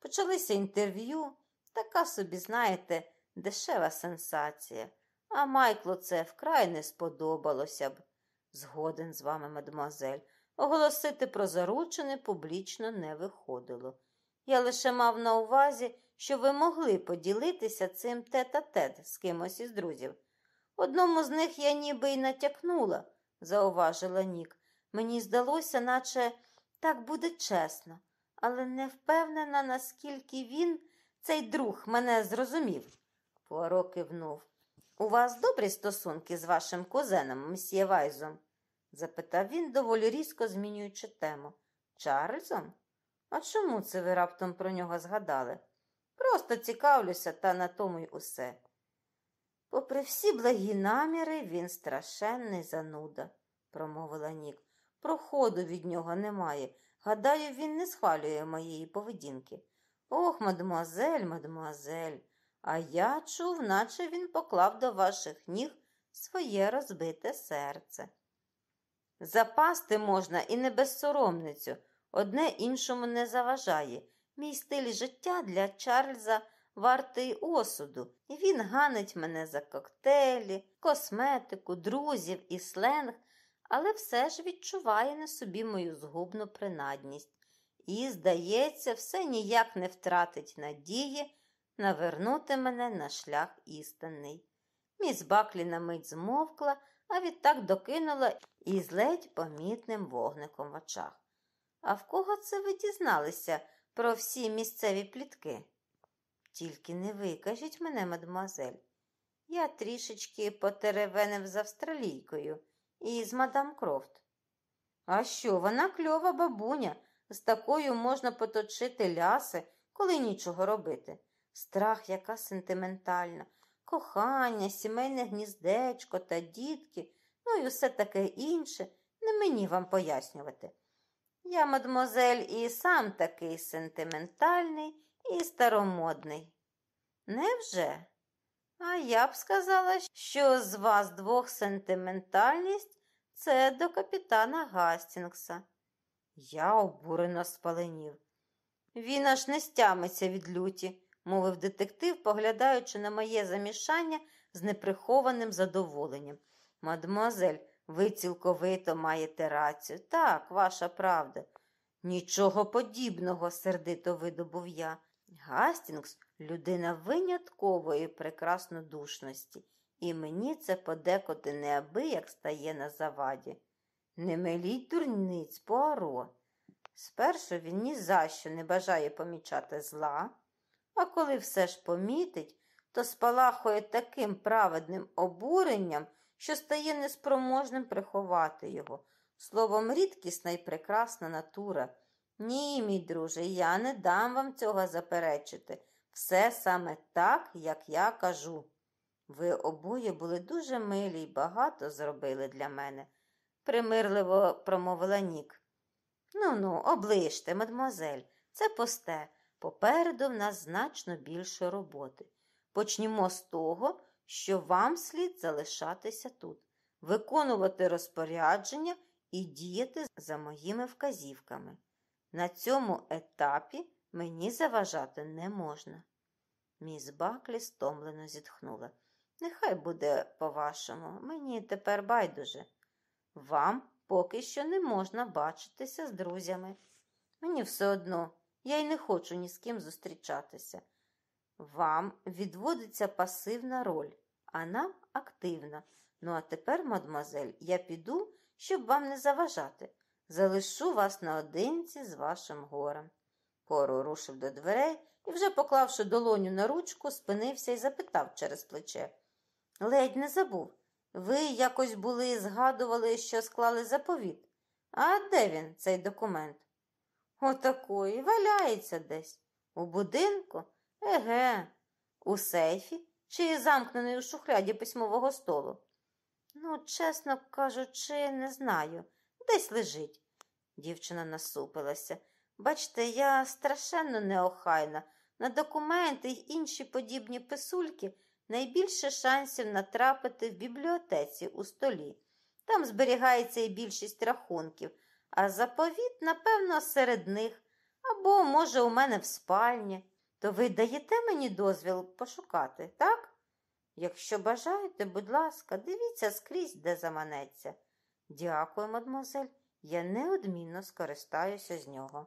Почалися інтерв'ю, така собі, знаєте, дешева сенсація. А Майклу це вкрай не сподобалося б. Згоден з вами, мадемуазель. Оголосити про заручене публічно не виходило. Я лише мав на увазі, що ви могли поділитися цим тет-а-тет з кимось із друзів. Одному з них я ніби й натякнула, зауважила Нік. Мені здалося, наче так буде чесно, але не впевнена, наскільки він, цей друг, мене зрозумів. Пуаро кивнув. У вас добрі стосунки з вашим кузеном, месьє Вайзом? запитав він, доволі різко змінюючи тему. Чарльзом? А чому це ви раптом про нього згадали? Просто цікавлюся, та на тому й усе. Попри всі благі наміри, він страшенний зануда, промовила Нік. Проходу від нього немає. Гадаю, він не схвалює моєї поведінки. Ох, мадемуазель, мадемуазель, а я чув, наче він поклав до ваших ніг своє розбите серце. Запасти можна і не безсоромницю, одне іншому не заважає. Мій стиль життя для Чарльза вартий осуду, і він ганить мене за коктейлі, косметику, друзів і сленг, але все ж відчуває на собі мою згубну принадність. І, здається, все ніяк не втратить надії навернути мене на шлях істинний. Міс Баклі на мить змовкла, а відтак докинула із ледь помітним вогником в очах. А в кого це ви дізналися про всі місцеві плітки? Тільки не викажіть мене, мадемуазель. Я трішечки потеревенив з австралійкою і з мадам Крофт. А що, вона кльова бабуня, з такою можна поточити ляси, коли нічого робити. Страх, яка сентиментальна, кохання, сімейне гніздечко та дітки, ну і усе таке інше, не мені вам пояснювати. Я, мадмозель, і сам такий сентиментальний і старомодний. Невже? А я б сказала, що з вас двох сентиментальність це до капітана Гастінгса. Я обурено спаленів. Він аж не стямиться від люті, мовив детектив, поглядаючи на моє замішання з неприхованим задоволенням. Мадемуазель, ви цілковито маєте рацію. Так, ваша правда. Нічого подібного, сердито видобув я. Гастінгс людина виняткової прекраснодушності, і мені це подекуди неабияк стає на заваді. Не миліть дурниць Пуаро. Спершу він ні за що не бажає помічати зла, а коли все ж помітить, то спалахує таким праведним обуренням, що стає неспроможним приховати його. Словом, рідкісна і прекрасна натура. Ні, мій друже, я не дам вам цього заперечити. Все саме так, як я кажу. Ви обоє були дуже милі й багато зробили для мене, примирливо промовила Нік. Ну ну, оближте, мадмозель, це посте. Попереду в нас значно більше роботи. Почнімо з того, що вам слід залишатися тут, виконувати розпорядження і діяти за моїми вказівками. На цьому етапі мені заважати не можна. Міс Баклі стомлено зітхнула. Нехай буде по-вашому, мені тепер байдуже. Вам поки що не можна бачитися з друзями. Мені все одно, я й не хочу ні з ким зустрічатися. Вам відводиться пасивна роль, а нам активна. Ну, а тепер, мадемуазель, я піду, щоб вам не заважати. Залишу вас наодинці з вашим горем. Поро рушив до дверей і, вже поклавши долоню на ручку, спинився і запитав через плече. Ледь не забув. Ви якось були згадували, що склали заповіт. А де він, цей документ? Отакої, валяється десь. У будинку? Еге, у сейфі чи замкнений у шухляді письмового столу? Ну, чесно кажучи, не знаю. Десь лежить. Дівчина насупилася. Бачте, я страшенно неохайна. На документи й інші подібні писульки найбільше шансів натрапити в бібліотеці у столі. Там зберігається і більшість рахунків, а заповіт, напевно, серед них, Або, може, у мене в спальні. То ви даєте мені дозвіл пошукати, так? Якщо бажаєте, будь ласка, дивіться скрізь, де заманеться. Дякую, мадмозель, я неодмінно скористаюся з нього.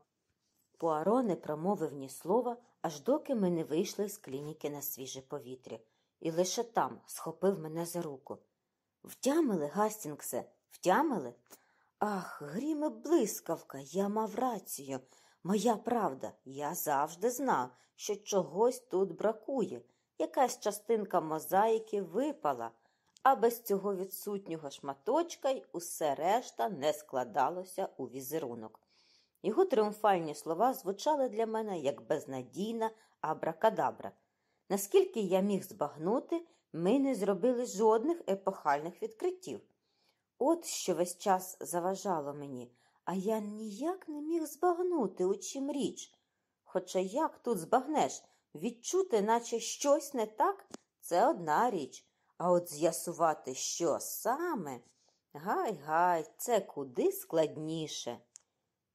Пуаро не промовив ні слова, аж доки ми не вийшли з клініки на свіже повітря, і лише там схопив мене за руку. Втямили, Гастінгсе, втямили? Ах, гріме блискавка, я мав рацію. Моя правда, я завжди знав, що чогось тут бракує. Якась частинка мозаїки випала, а без цього відсутнього шматочка й усе решта не складалося у візерунок. Його тріумфальні слова звучали для мене як безнадійна абракадабра. Наскільки я міг збагнути, ми не зробили жодних епохальних відкриттів. От що весь час заважало мені, а я ніяк не міг збагнути, у чим річ. Хоча як тут збагнеш, відчути, наче щось не так, це одна річ, а от з'ясувати, що саме, гай-гай, це куди складніше.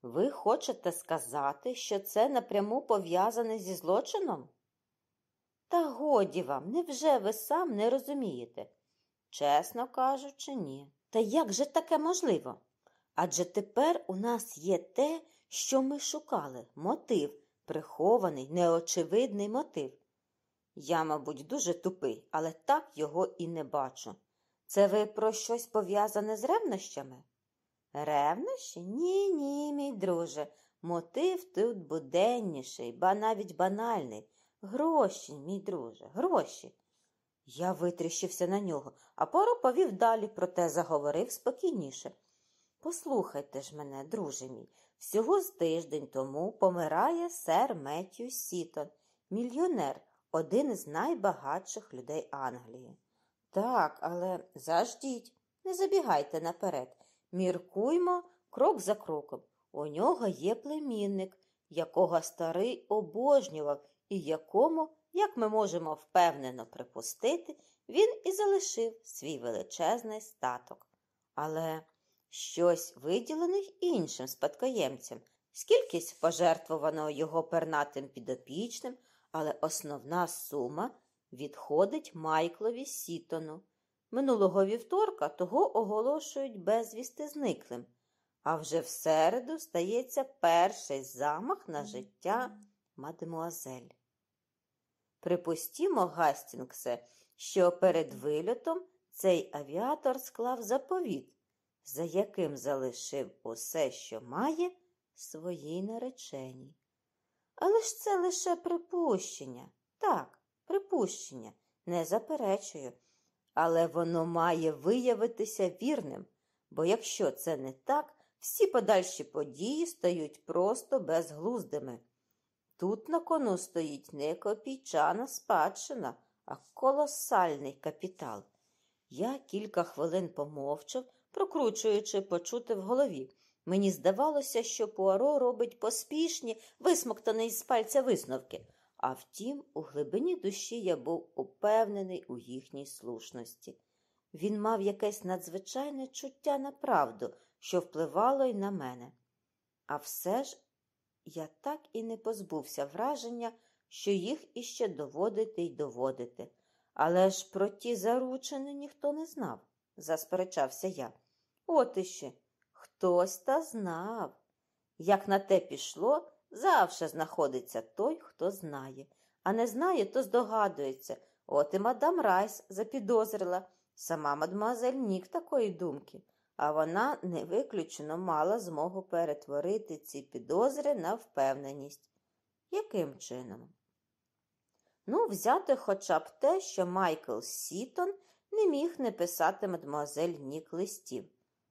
Ви хочете сказати, що це напряму пов'язане зі злочином? Та годі вам, невже ви сам не розумієте? Чесно кажучи, ні. Та як же таке можливо? Адже тепер у нас є те, що ми шукали мотив, прихований, неочевидний мотив. Я, мабуть, дуже тупий, але так його і не бачу. Це ви про щось пов'язане з ревнощами? Ревнощі? Ні, ні, мій друже. Мотив тут буденніший, ба навіть банальний. Гроші, мій друже, гроші. Я витріщився на нього, а Поро повів далі, проте заговорив спокійніше. Послухайте ж мене, друже мій, всього з тиждень тому помирає сер Меттью Сітон, мільйонер, один із найбагатших людей Англії. Так, але заждіть, не забігайте наперед. Міркуймо крок за кроком. У нього є племінник, якого старий обожнював і якому, як ми можемо впевнено припустити, він і залишив свій величезний статок. Але щось виділених іншим спадкоємцям, скількись пожертвовано його пернатим підопічним, але основна сума відходить Майклові Сітону. Минулого вівторка того оголошують безвісти зниклим, а вже в середу стається перший замах на життя мадемуазель. Припустімо, Гастінгсе, що перед вильотом цей авіатор склав заповіт, за яким залишив усе, що має, своїй нареченій. Але ж це лише припущення. Так, припущення, не заперечую. Але воно має виявитися вірним, бо якщо це не так, всі подальші події стають просто безглуздими. Тут на кону стоїть не копійчана спадщина, а колосальний капітал. Я кілька хвилин помовчав, прокручуючи почути в голові. Мені здавалося, що Пуаро робить поспішні, висмоктані з пальця висновки. А втім, у глибині душі я був упевнений у їхній слушності. Він мав якесь надзвичайне чуття на правду, що впливало й на мене. А все ж я так і не позбувся враження, що їх іще доводити й доводити. Але ж про ті заручини ніхто не знав, засперечався я. От іще хтось та знав. Як на те пішло, завше знаходиться той, хто знає, а не знає, то здогадується. От і мадам Райс запідозрила. Сама мадмуазель Нік такої думки, а вона не виключено мала змогу перетворити ці підозри на впевненість. Яким чином? Ну, взяти хоча б те, що Майкл Сітон не міг не писати мадмуазель Нік листів.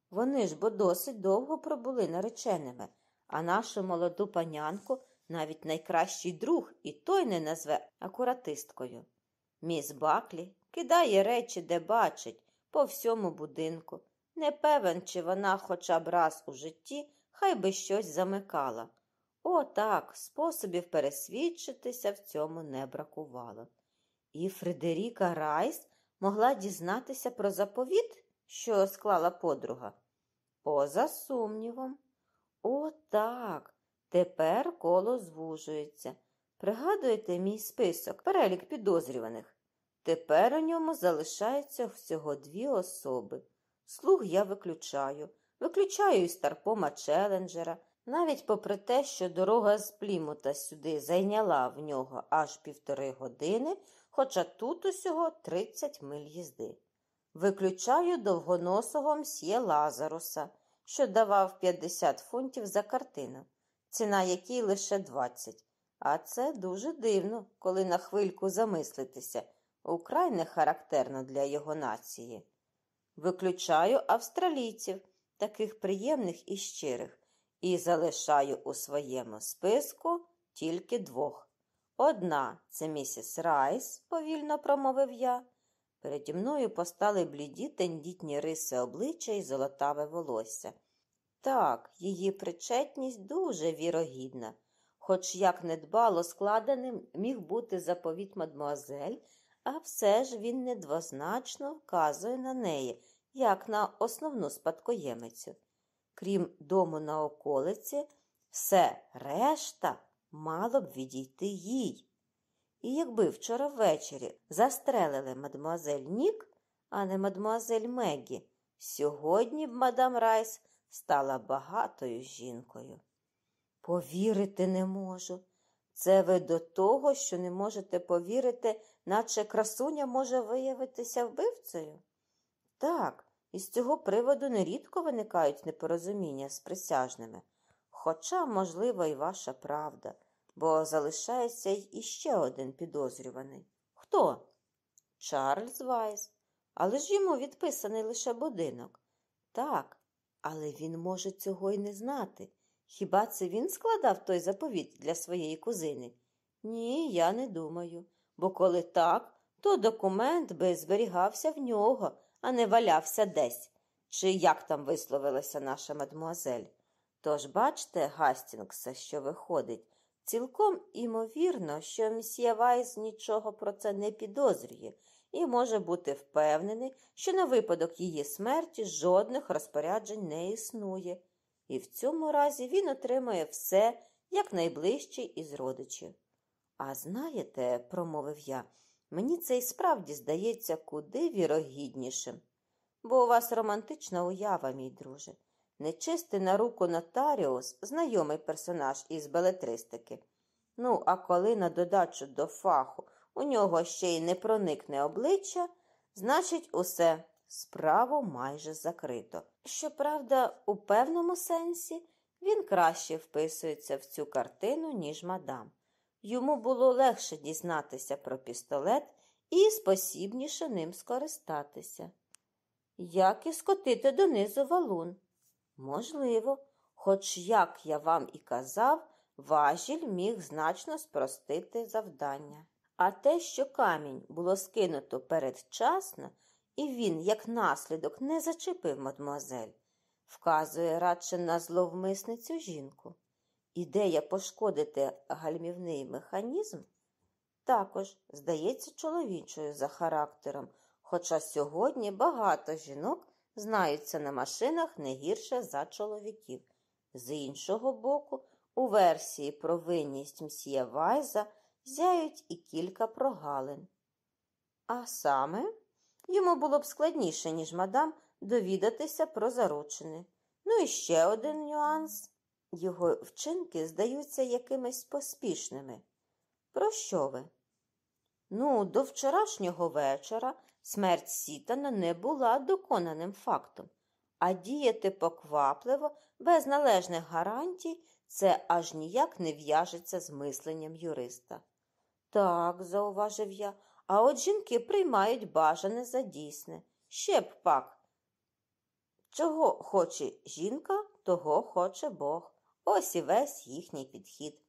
Вони ж бо досить довго пробули нареченими, а нашу молоду панянку навіть найкращий друг і той не назве акуратисткою. Міс Баклі кидає речі, де бачить, по всьому будинку. Не певен, чи вона хоча б раз у житті хай би щось замикала. О, так, способів пересвідчитися в цьому не бракувало. І Фредеріка Райс могла дізнатися про заповіт, що склала подруга. Поза сумнівом. О, так, Тепер коло звужується. Пригадуєте мій список, перелік підозрюваних. Тепер у ньому залишається всього дві особи. Слуг я виключаю. Виключаю і старпома Челенджера, навіть попри те, що дорога з Плімута сюди зайняла в нього аж півтори години, хоча тут усього 30 миль їзди. Виключаю довгоносого мсьє Лазаруса, що давав 50 фунтів за картину, ціна якій лише 20. А це дуже дивно, коли на хвильку замислитися, украй не характерно для його нації. Виключаю австралійців, таких приємних і щирих, і залишаю у своєму списку тільки двох. Одна це місіс Райс, повільно промовив я. Переді мною постали бліді тендітні риси обличчя і золотаве волосся. Так, її причетність дуже вірогідна, хоч як недбало складеним міг бути заповіт мадмуазель, а все ж він недвозначно вказує на неї, як на основну спадкоємицю. Крім дому на околиці, все решта мало б відійти їй. І якби вчора ввечері застрелили мадмуазель Нік, а не мадмуазель Меггі, сьогодні б мадам Райс стала багатою жінкою. Повірити не можу. Це ви до того, що не можете повірити, наче красуня може виявитися вбивцею? Так, із цього приводу нерідко виникають непорозуміння з присяжними. Хоча, можливо, і ваша правда, бо залишається й іще один підозрюваний. Хто? Чарльз Вайс. Але ж йому відписаний лише будинок. Так, але він може цього й не знати. Хіба це він складав той заповіт для своєї кузини? Ні, я не думаю. Бо коли так, то документ би зберігався в нього, а не валявся десь, чи як там висловилася наша мадмуазель. Тож бачте, Гастінгсе, що виходить, цілком імовірно, що мсьє Вайс нічого про це не підозрює і може бути впевнений, що на випадок її смерті жодних розпоряджень не існує, і в цьому разі він отримає все як найближчий із родичів. А знаєте, промовив я, мені це і справді здається куди вірогіднішим. Бо у вас романтична уява, мій друже. Нечистий на руку нотаріус, знайомий персонаж із белетристики. Ну, а коли на додачу до фаху у нього ще й не проникне обличчя, значить, усе справу майже закрито. Щоправда, у певному сенсі він краще вписується в цю картину, ніж мадам. Йому було легше дізнатися про пістолет і спосібніше ним скористатися. Як і скотити донизу валун? Можливо, хоч, як я вам і казав, важіль міг значно спростити завдання. А те, що камінь було скинуто передчасно, і він, як наслідок, не зачепив мадмуазель, вказує радше на зловмисницю жінку. Ідея пошкодити гальмівний механізм також здається чоловічою за характером, хоча сьогодні багато жінок знаються на машинах не гірше за чоловіків. З іншого боку, у версії про винність мсьє Вайза зяють і кілька прогалин. А саме йому було б складніше, ніж мадам, довідатися про заручини. Ну і ще один нюанс його вчинки здаються якимись поспішними. Про що ви? Ну, до вчорашнього вечора смерть Сітана не була доконаним фактом, а діяти поквапливо, без належних гарантій, це аж ніяк не в'яжеться з мисленням юриста. Так, зауважив я, а от жінки приймають бажане за дійсне. Ще б пак. Чого хоче жінка, того хоче Бог. Ось і весь їхній підхід.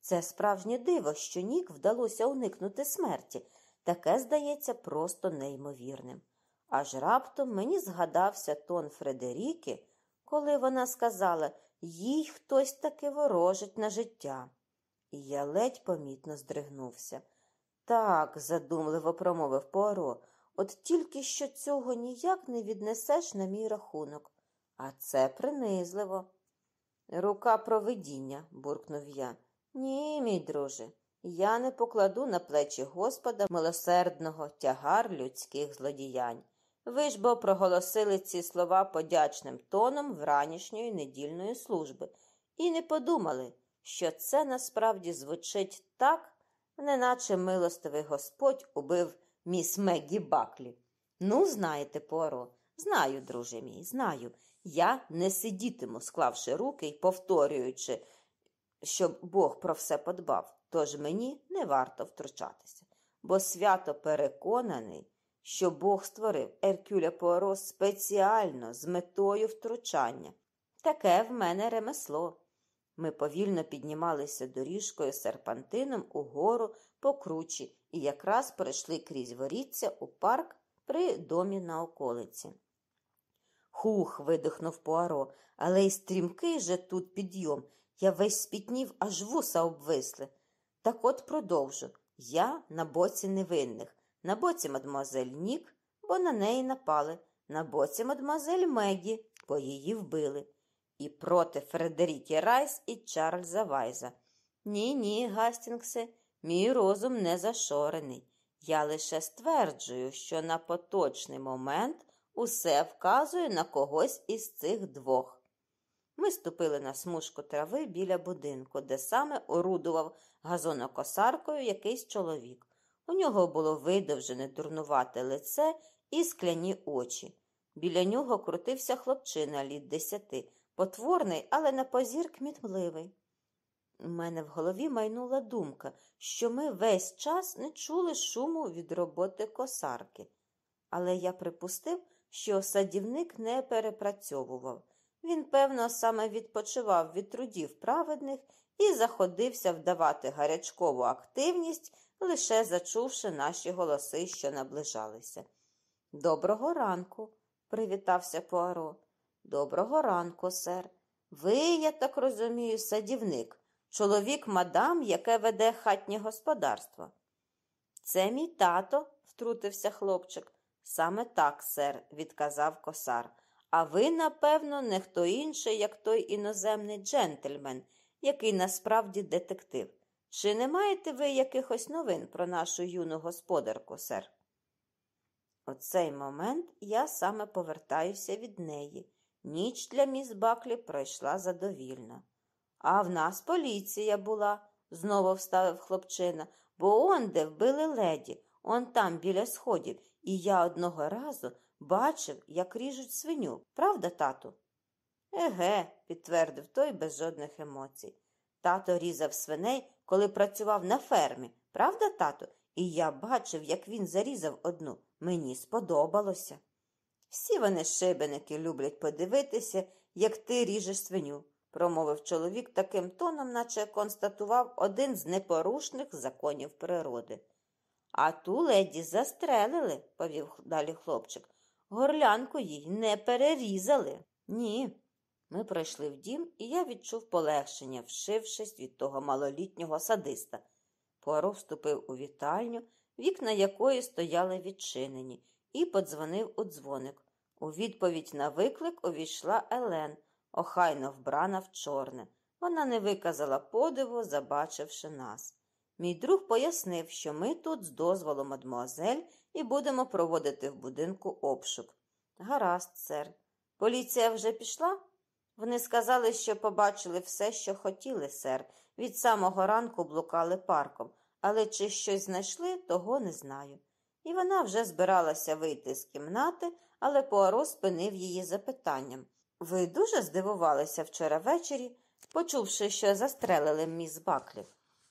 Це справжнє диво, що Нік вдалося уникнути смерті. Таке здається просто неймовірним. Аж раптом мені згадався тон Фредеріки, коли вона сказала їй хтось таки ворожить на життя. І я ледь помітно здригнувся. Так, задумливо промовив Пуаро, от тільки що цього ніяк не віднесеш на мій рахунок, а це принизливо. Рука провидіння, буркнув я. Ні, мій друже, я не покладу на плечі Господа милосердного тягар людських злодіянь. Ви ж бо проголосили ці слова подячним тоном вранішньої недільної служби і не подумали, що це насправді звучить так, неначе милостивий Господь убив міс Меггі Баклі. Ну, знаєте, Поро, знаю, друже мій, знаю. Я не сидітиму, склавши руки і повторюючи, щоб Бог про все подбав, тож мені не варто втручатися, бо свято переконаний, що Бог створив Еркюля Пуаро спеціально з метою втручання. Таке в мене ремесло. Ми повільно піднімалися доріжкою серпантином угору по кручі і якраз пройшли крізь воріття у парк при домі на околиці. Хух. видихнув Пуаро, але й стрімкий же тут підйом. Я весь спітнів, аж вуса обвисли. Так от продовжу. Я на боці невинних, на боці мадемуазель Нік, бо на неї напали, на боці мадемуазель Мегі, бо її вбили. І проти Фредеріки Райс і Чарльза Вайза. Ні, ні, Гастінгсе, мій розум не зашорений. Я лише стверджую, що на поточний момент усе вказує на когось із цих двох. Ми ступили на смужку трави біля будинку, де саме орудував газонокосаркою якийсь чоловік. У нього було видовжене дурнувате лице і скляні очі. Біля нього крутився хлопчина літ десяти, потворний, але на позір кмітливий. У мене в голові майнула думка, що ми весь час не чули шуму від роботи косарки. Але я припустив, що садівник не перепрацьовував. Він, певно, саме відпочивав від трудів праведних і заходився вдавати гарячкову активність, лише зачувши наші голоси, що наближалися. Доброго ранку, привітався Пуаро. Доброго ранку, сер. Ви, я так розумію, садівник, чоловік мадам, яке веде хатнє господарство. Це мій тато, втрутився хлопчик. Саме так, сер, відказав косар. А ви, напевно, не хто інший, як той іноземний джентльмен, який насправді детектив. Чи не маєте ви якихось новин про нашу юну господарку, сер? У цей момент я саме повертаюся від неї. Ніч для міс Баклі пройшла задовільно. А в нас поліція була, знову вставив хлопчина, бо он де вбили леді, он там біля сходів, і я одного разу бачив, як ріжуть свиню. Правда, тату? Еге, підтвердив той без жодних емоцій. Тато різав свиней, коли працював на фермі. Правда, тато? І я бачив, як він зарізав одну. Мені сподобалося. Всі вони шибеники люблять подивитися, як ти ріжеш свиню, промовив чоловік таким тоном, наче констатував один з непорушних законів природи. А ту леді застрелили, повів далі хлопчик. Горлянку їй не перерізали. Ні. Ми пройшли в дім, і я відчув полегшення, вшившись від того малолітнього садиста. Пуаро вступив у вітальню, вікна якої стояли відчинені, і подзвонив у дзвоник. У відповідь на виклик увійшла Елен, охайно вбрана в чорне. Вона не виказала подиву, забачивши нас. Мій друг пояснив, що ми тут з дозволу мадмуазель і будемо проводити в будинку обшук. Гаразд, сер. Поліція вже пішла? Вони сказали, що побачили все, що хотіли, сер. Від самого ранку блукали парком, але чи щось знайшли, того не знаю. І вона вже збиралася вийти з кімнати, але Пуаро спинив її запитанням. Ви дуже здивувалися вчора ввечері, почувши, що застрелили міс Баклів?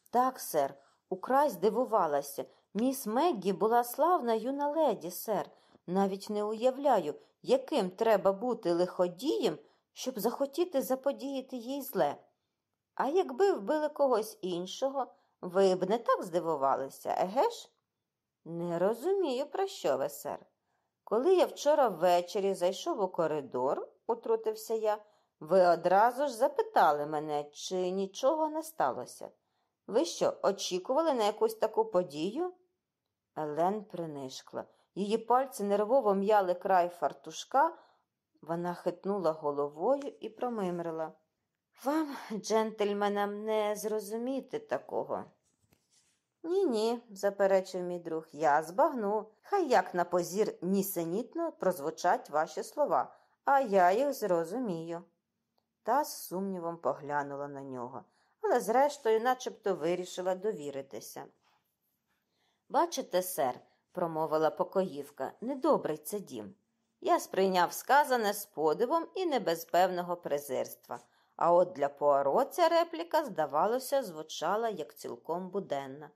Так, сер, украй здивувалася. Міс Меггі була славна юна леді, сер. Навіть не уявляю, яким треба бути лиходієм, щоб захотіти заподіяти їй зле. А якби вбили когось іншого, ви б не так здивувалися, еге ж? Не розумію, про що ви, сер. Коли я вчора ввечері зайшов у коридор, утрутився я, ви одразу ж запитали мене, чи нічого не сталося. Ви що, очікували на якусь таку подію? Елен принишкла. Її пальці нервово м'яли край фартушка. Вона хитнула головою і промимрила. Вам, джентльменам, не зрозуміти такого. Ні, ні, заперечив мій друг, я збагну. Хай як на позір нісенітно прозвучать ваші слова, а я їх зрозумію. Та з сумнівом поглянула на нього, але зрештою начебто вирішила довіритися. Бачите, сер, промовила покоївка, недобрий це дім. Я сприйняв сказане з подивом і не без певного презирства, а от для Пуаро ця репліка, здавалося, звучала як цілком буденна.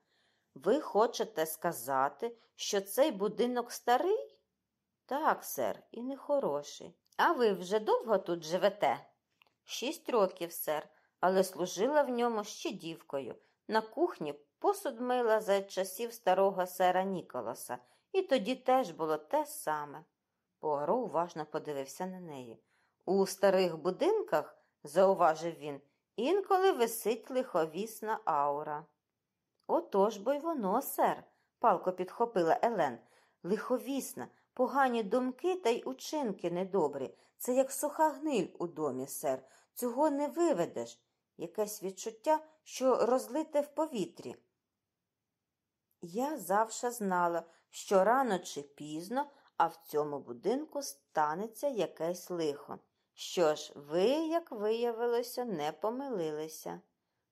Ви хочете сказати, що цей будинок старий? Так, сер, і нехороший. А ви вже довго тут живете? Шість років, сер, але служила в ньому ще дівкою. На кухні посуд мила за часів старого сера Ніколаса, і тоді теж було те саме. Пуаро уважно подивився на неї. У старих будинках, зауважив він, інколи висить лиховісна аура. Отож бо й воно, сер, палко підхопила Елен. Лиховісна, погані думки та й учинки недобрі. Це як суха гниль у домі, сер. Цього не виведеш. Якесь відчуття, що розлите в повітрі. Я завше знала, що рано чи пізно, а в цьому будинку станеться якесь лихо. Що ж, ви, як виявилося, не помилилися.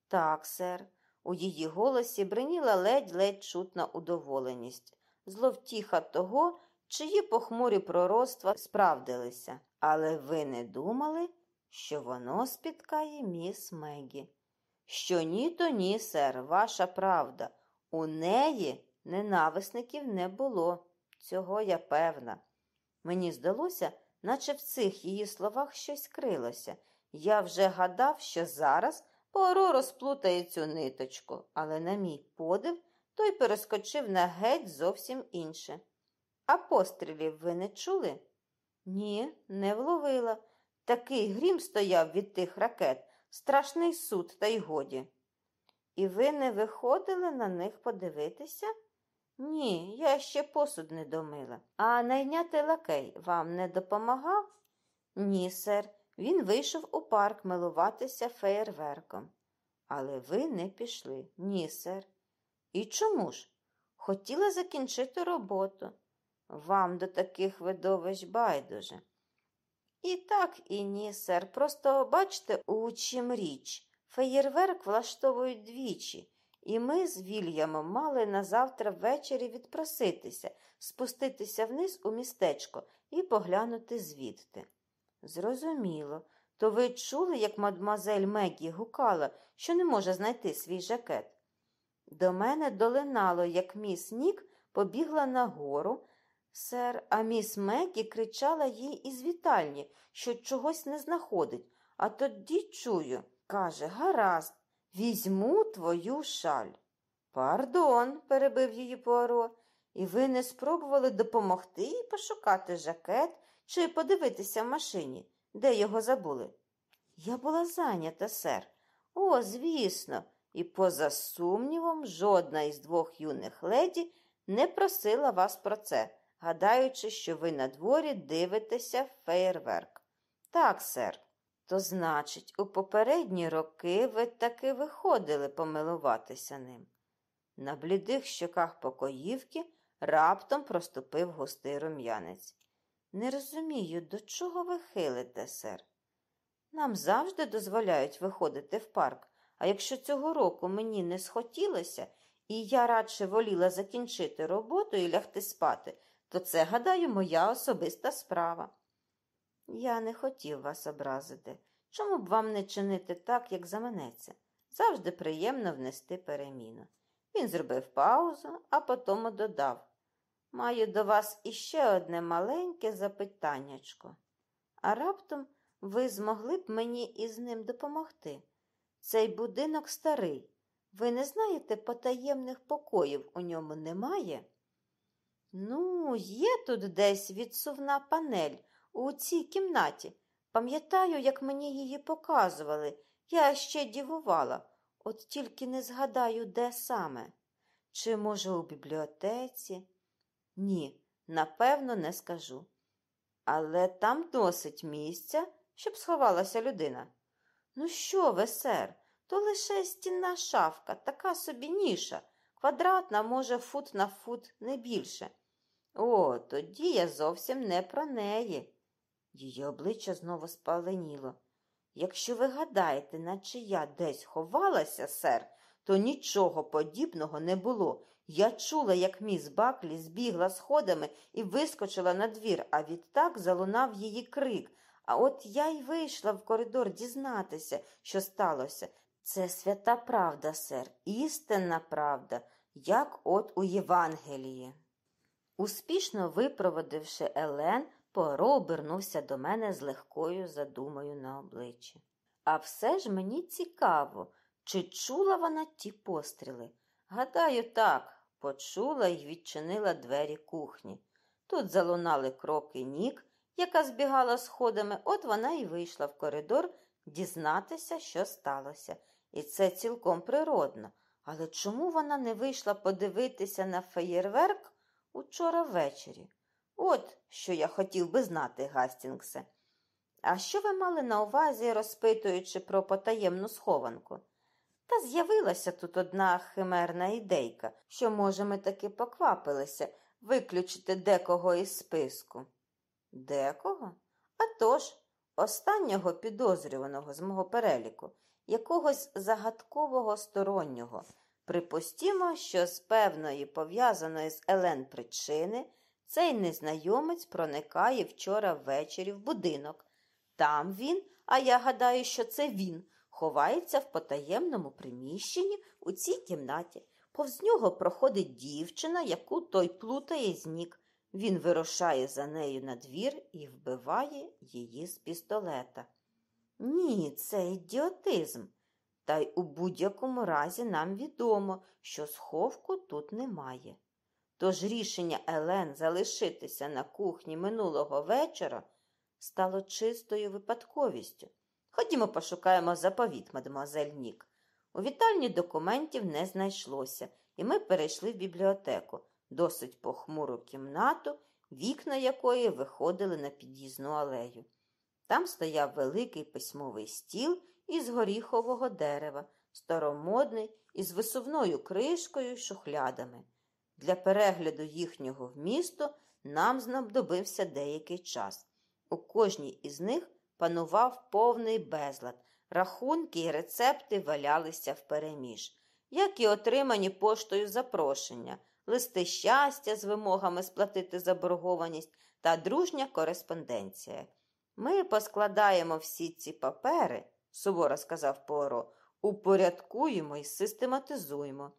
Так, сер. У її голосі бриніла ледь-ледь чутна удоволеність, зловтіха того, чиї похмурі пророцтва справдилися. Але ви не думали, що воно спіткає міс Мегі. Що ні, то ні, сер, ваша правда. У неї ненависників не було. Цього я певна. Мені здалося, наче в цих її словах щось крилося. Я вже гадав, що зараз Поро розплутає цю ниточку, але, на мій подив, той перескочив на геть зовсім інше. А пострілів ви не чули? Ні, не вловила. Такий грім стояв від тих ракет, страшний суд, та й годі. І ви не виходили на них подивитися? Ні, я ще посуд не домила. А найняти лакей вам не допомагав? Ні, сер. Він вийшов у парк милуватися феєрверком. Але ви не пішли, ні, сер. І чому ж? Хотіла закінчити роботу. Вам до таких видовищ байдуже. І так, і ні, сер. Просто бачите, у чим річ. Феєрверк влаштовують двічі, і ми з Вільямом мали на завтра ввечері відпроситися, спуститися вниз у містечко і поглянути звідти. Зрозуміло. То ви чули, як мадмазель Мегі гукала, що не може знайти свій жакет? До мене долинало, як міс Нік побігла нагору, сер, а міс Мегі кричала їй із вітальні, що чогось не знаходить, а тоді чую, каже, гаразд, візьму твою шаль. Пардон, перебив її Пуаро, і ви не спробували допомогти їй пошукати жакет чи подивитися в машині, де його забули? Я була зайнята, сер. О, звісно, і поза сумнівом, жодна із двох юних леді не просила вас про це, гадаючи, що ви на дворі дивитеся феєрверк. Так, сер. То, значить, у попередні роки ви таки виходили помилуватися ним. На блідих щоках покоївки раптом проступив густий рум'янець. Не розумію, до чого ви хилите, сер. Нам завжди дозволяють виходити в парк, а якщо цього року мені не схотілося, і я радше воліла закінчити роботу і лягти спати, то це, гадаю, моя особиста справа. Я не хотів вас образити. Чому б вам не чинити так, як заманеться? Завжди приємно внести переміну. Він зробив паузу, а потім додав Маю до вас іще одне маленьке запитаннячко. А раптом ви змогли б мені із ним допомогти. Цей будинок старий. Ви не знаєте, потаємних покоїв у ньому немає? Ну, є тут десь відсувна панель у цій кімнаті. Пам'ятаю, як мені її показували. Я ще дівувала, от тільки не згадаю, де саме. Чи, може, у бібліотеці? Ні, напевно, не скажу. Але там досить місця, щоб сховалася людина. Ну, що ви, сер? То лише стінна шафка, така собі ніша. Квадратна, може, фут на фут, не більше. О, тоді я зовсім не про неї. Її обличчя знову спаленіло. Якщо ви гадаєте, наче я десь ховалася, сер, то нічого подібного не було. Я чула, як міс Баклі збігла сходами і вискочила на двір, а відтак залунав її крик. А от я й вийшла в коридор дізнатися, що сталося. Це свята правда, сер, істинна правда, як от у Євангелії. Успішно випроводивши Елен, Поро обернувся до мене з легкою задумою на обличчі. А все ж мені цікаво, чи чула вона ті постріли? Гадаю, так, почула і відчинила двері кухні. Тут залунали кроки Нік, яка збігала сходами, от вона і вийшла в коридор дізнатися, що сталося. І це цілком природно. Але чому вона не вийшла подивитися на феєрверк учора ввечері? От що я хотів би знати, Гастінгсе. А що ви мали на увазі, розпитуючи про потаємну схованку? Та з'явилася тут одна химерна ідейка, що, може, ми таки поквапилися виключити декого із списку. Декого? А тож, останнього підозрюваного з мого переліку, якогось загадкового стороннього. Припустімо, що з певної пов'язаної з Елен причини цей незнайомець проникає вчора ввечері в будинок. Там він, а я гадаю, що це він, ховається в потаємному приміщенні у цій кімнаті. Повз нього проходить дівчина, яку той плутає з ніг. Він вирушає за нею на двір і вбиває її з пістолета. Ні, це ідіотизм. Та й у будь-якому разі нам відомо, що сховку тут немає. Тож рішення Елен залишитися на кухні минулого вечора стало чистою випадковістю. Ходімо, пошукаємо заповіт, мадемуазель Нік. У вітальні документів не знайшлося, і ми перейшли в бібліотеку, досить похмуру кімнату, вікна якої виходили на під'їзну алею. Там стояв великий письмовий стіл із горіхового дерева, старомодний, із висувною кришкою й шухлядами. Для перегляду їхнього вмісту нам знадобився деякий час. У кожній із них панував повний безлад, рахунки і рецепти валялися впереміж, як і отримані поштою запрошення, листи щастя з вимогами сплатити заборгованість та дружня кореспонденція. Ми поскладаємо всі ці папери, суворо сказав Поро, упорядкуємо і систематизуємо.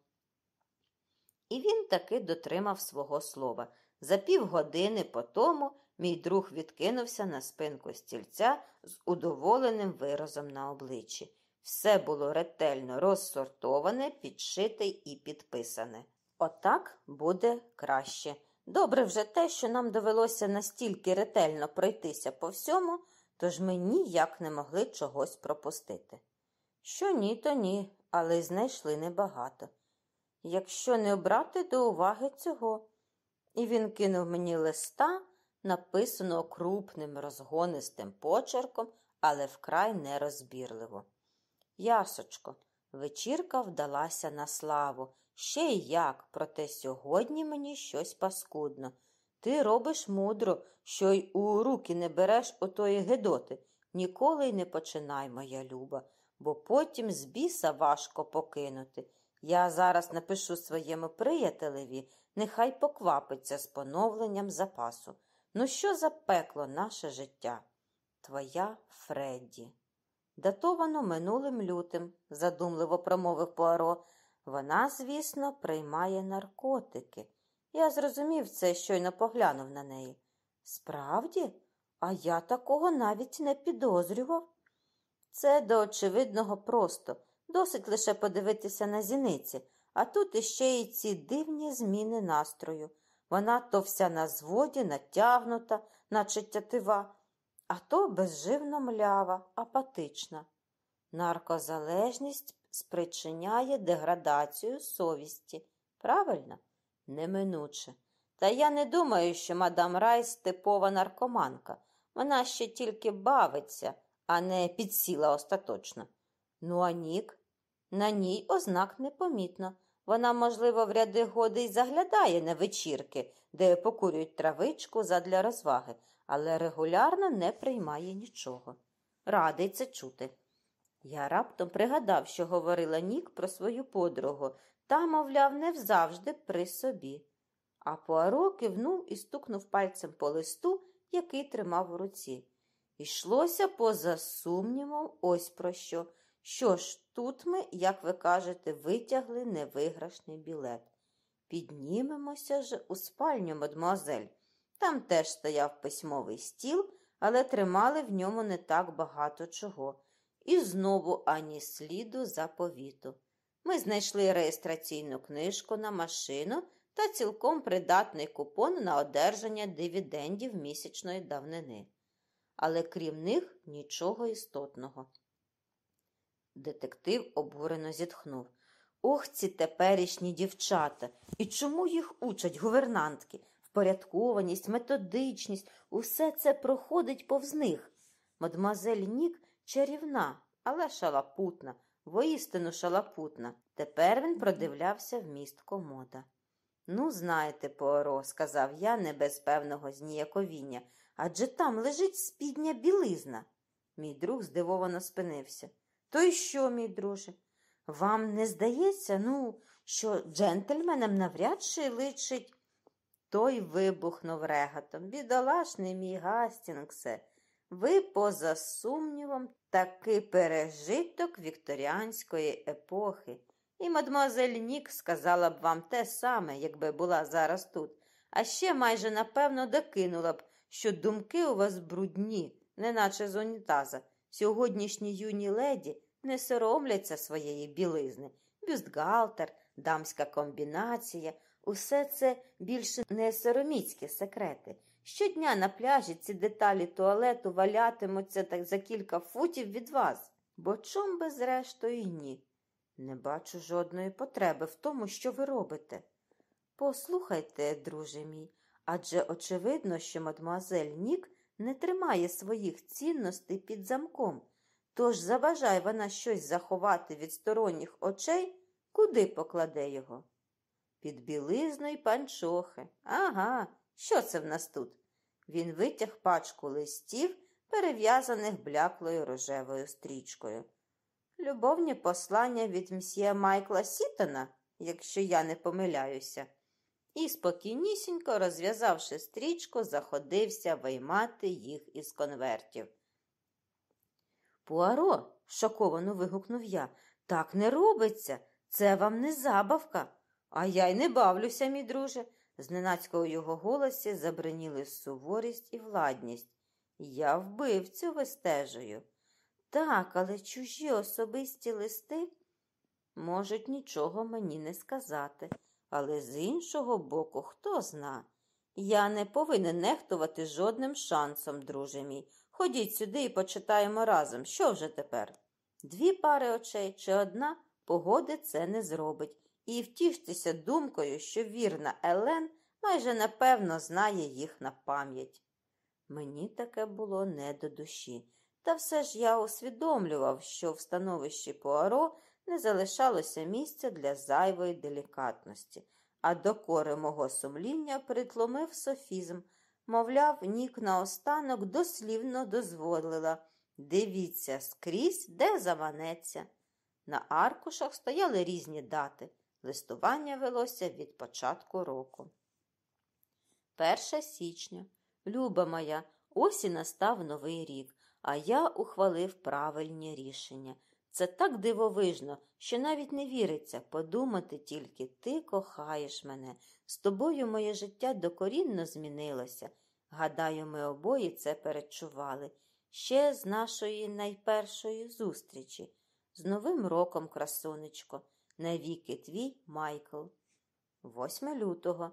І він таки дотримав свого слова. За півгодини по тому мій друг відкинувся на спинку стільця з удоволеним виразом на обличчі. Все було ретельно розсортоване, підшите і підписане. Отак буде краще. Добре вже те, що нам довелося настільки ретельно пройтися по всьому, тож ми ніяк не могли чогось пропустити. Що ні, то ні, але знайшли небагато. Якщо не обрати до уваги цього. І він кинув мені листа, написаного крупним розгонистим почерком, але вкрай нерозбірливо. Ясочко, вечірка вдалася на славу. Ще й як, проте сьогодні мені щось паскудно. Ти робиш мудро, що й у руки не береш отої Гедоти. Ніколи й не починай, моя люба, бо потім з біса важко покинути. Я зараз напишу своєму приятелеві, нехай поквапиться з поновленням запасу. Ну, що за пекло наше життя? Твоя Фредді. Датовано минулим лютим, задумливо промовив Пуаро. Вона, звісно, приймає наркотики. Я зрозумів це, щойно поглянув на неї. Справді, а я такого навіть не підозрював. Це до очевидного просто, досить лише подивитися на зіниці, а тут іще й ці дивні зміни настрою. Вона то вся на зводі, натягнута, наче тятива, а то безживно млява, апатична. Наркозалежність спричиняє деградацію совісті. Правильно? Неминуче. Та я не думаю, що мадам Райс типова наркоманка. Вона ще тільки бавиться, а не підсіла остаточно. Ну, а нік? На ній ознак непомітно. Вона, можливо, в ряди годи й заглядає на вечірки, де покурюють травичку задля розваги, але регулярно не приймає нічого. Радий це чути. Я раптом пригадав, що говорила Нік про свою подругу, та, мовляв, не завжди при собі. А Пуаро кивнув і стукнув пальцем по листу, який тримав у руці. Ішлося поза сумнівом, ось про що. Що ж, тут ми, як ви кажете, витягли невиграшний білет. Піднімемося ж у спальню, мадмуазель. Там теж стояв письмовий стіл, але тримали в ньому не так багато чого. І знову ані сліду заповіту. Ми знайшли реєстраційну книжку на машину та цілком придатний купон на одержання дивідендів місячної давнини. Але крім них нічого істотного. Детектив обурено зітхнув. Ох, ці теперішні дівчата. І чому їх учать гувернантки? Впорядкованість, методичність, усе це проходить повз них. Мадмазель Нік чарівна, але шалапутна, воістину шалапутна. Тепер він продивлявся в міст комода. Ну, знаєте, Пуаро, сказав я не без певного зніяковіння, адже там лежить спідня білизна. Мій друг здивовано спинився. То й що, мій друже? Вам не здається, ну, що джентльменам навряд чи личить. Той вибухнув реготом. Бідолашний мій Гастінгсе, ви, поза сумнівом, таки пережиток вікторіанської епохи. І мадмуазель Нік сказала б вам те саме, якби була зараз тут, а ще майже напевно докинула б, що думки у вас брудні, неначе з унітаза. Сьогоднішні юні леді не соромляться своєї білизни. Бюстгальтер, дамська комбінація, усе це більше не сороміцькі секрети. Щодня на пляжі ці деталі туалету валятимуться так за кілька футів від вас, бо чом би зрештою й ні. Не бачу жодної потреби в тому, що ви робите. Послухайте, друже мій, адже очевидно, що мадмуазель Нік не тримає своїх цінностей під замком. Тож забажай вона щось заховати від сторонніх очей, куди покладе його? Під білизною панчохи. Ага, що це в нас тут? Він витяг пачку листів, перев'язаних бляклою рожевою стрічкою. Любовні послання від мсьє Майкла Сітона, якщо я не помиляюся, і спокійнісінько, розв'язавши стрічку, заходився виймати їх із конвертів. Пуаро, шоковано вигукнув я, так не робиться. Це вам не забавка. А я й не бавлюся, мій друже. Зненацька у його голосі забриніли суворість і владність. Я вбивцю вистежую. Так, але чужі особисті листи можуть нічого мені не сказати. Але з іншого боку, хто зна. Я не повинен нехтувати жодним шансом, друже мій. Ходіть сюди і почитаємо разом. Що вже тепер? Дві пари очей чи одна погоди це не зробить, і втіштеся думкою, що вірна Елен майже напевно знає їх на пам'ять. Мені таке було не до душі, та все ж я усвідомлював, що в становищі Пуаро не залишалося місця для зайвої делікатності, а докори мого сумління притломив софізм. Мовляв, нік наостанок дослівно дозволила дивіться скрізь, де заманеться. На аркушах стояли різні дати. Листування велося від початку року. 1 січня. Люба моя, ось і настав новий рік, а я ухвалив правильні рішення. Це так дивовижно, що навіть не віриться подумати тільки ти кохаєш мене. З тобою моє життя докорінно змінилося. Гадаю, ми обоє це перечували. Ще з нашої найпершої зустрічі. З Новим роком, красунечко, навіки твій Майкл. 8 лютого.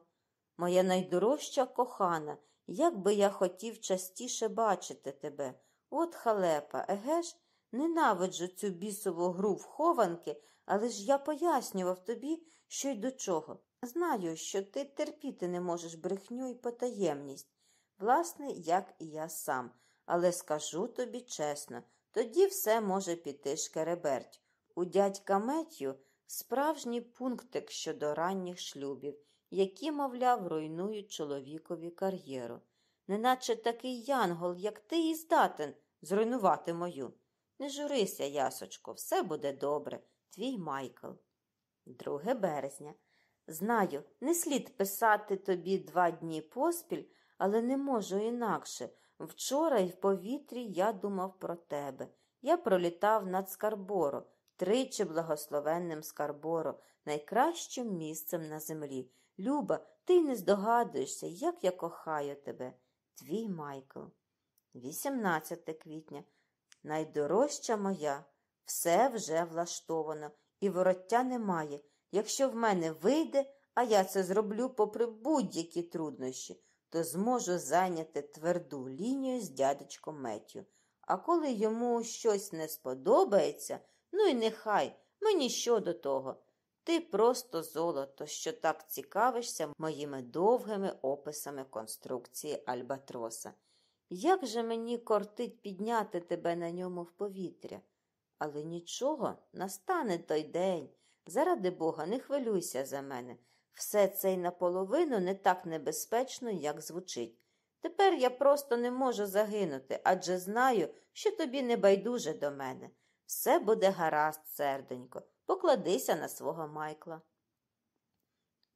Моя найдорожча кохана, як би я хотів частіше бачити тебе. От халепа, еге ж? Ненавиджу цю бісову гру в хованки, але ж я пояснював тобі, що й до чого. Знаю, що ти терпіти не можеш брехню і потаємність, власне, як і я сам, але скажу тобі чесно, тоді все може піти шкереберть. У дядька Меттю справжній пунктик щодо ранніх шлюбів, які, мовляв, руйнують чоловікові кар'єру. Неначе такий янгол, як ти, і здатен зруйнувати мою. Не журися, ясочко, все буде добре. Твій Майкл. 2 березня. Знаю, не слід писати тобі два дні поспіль, але не можу інакше. Вчора й в повітрі я думав про тебе. Я пролітав над Скарборо, тричі благословенним Скарборо, найкращим місцем на землі. Люба, ти й не здогадуєшся, як я кохаю тебе. Твій Майкл. 18 квітня. Найдорожча моя, все вже влаштовано, і вороття немає. Якщо в мене вийде, а я це зроблю попри будь-які труднощі, то зможу зайняти тверду лінію з дядечком Меттю. А коли йому щось не сподобається, ну і нехай, мені що до того. Ти просто золото, що так цікавишся моїми довгими описами конструкції Альбатроса. Як же мені кортить підняти тебе на ньому в повітря? Але нічого, настане той день. Заради Бога, не хвилюйся за мене. Все це й наполовину не так небезпечно, як звучить. Тепер я просто не можу загинути, адже знаю, що тобі не байдуже до мене. Все буде гаразд, серденько, покладися на свого Майкла.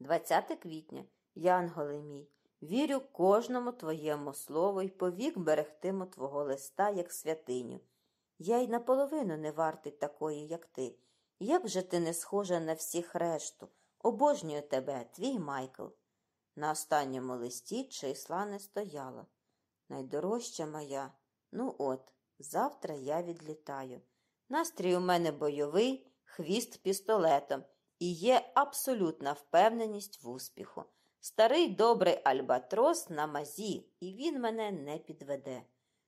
20 квітня, Янголе мій, вірю кожному твоєму слову і повік берегтиму твого листа, як святиню. Я й наполовину не вартий такої, як ти. Як же ти не схожа на всіх решту? Обожнюю тебе, твій Майкл. На останньому листі числа не стояло. Найдорожча моя, ну от, завтра я відлітаю. Настрій у мене бойовий, хвіст пістолетом, і є абсолютна впевненість в успіху. Старий добрий альбатрос на мазі, і він мене не підведе.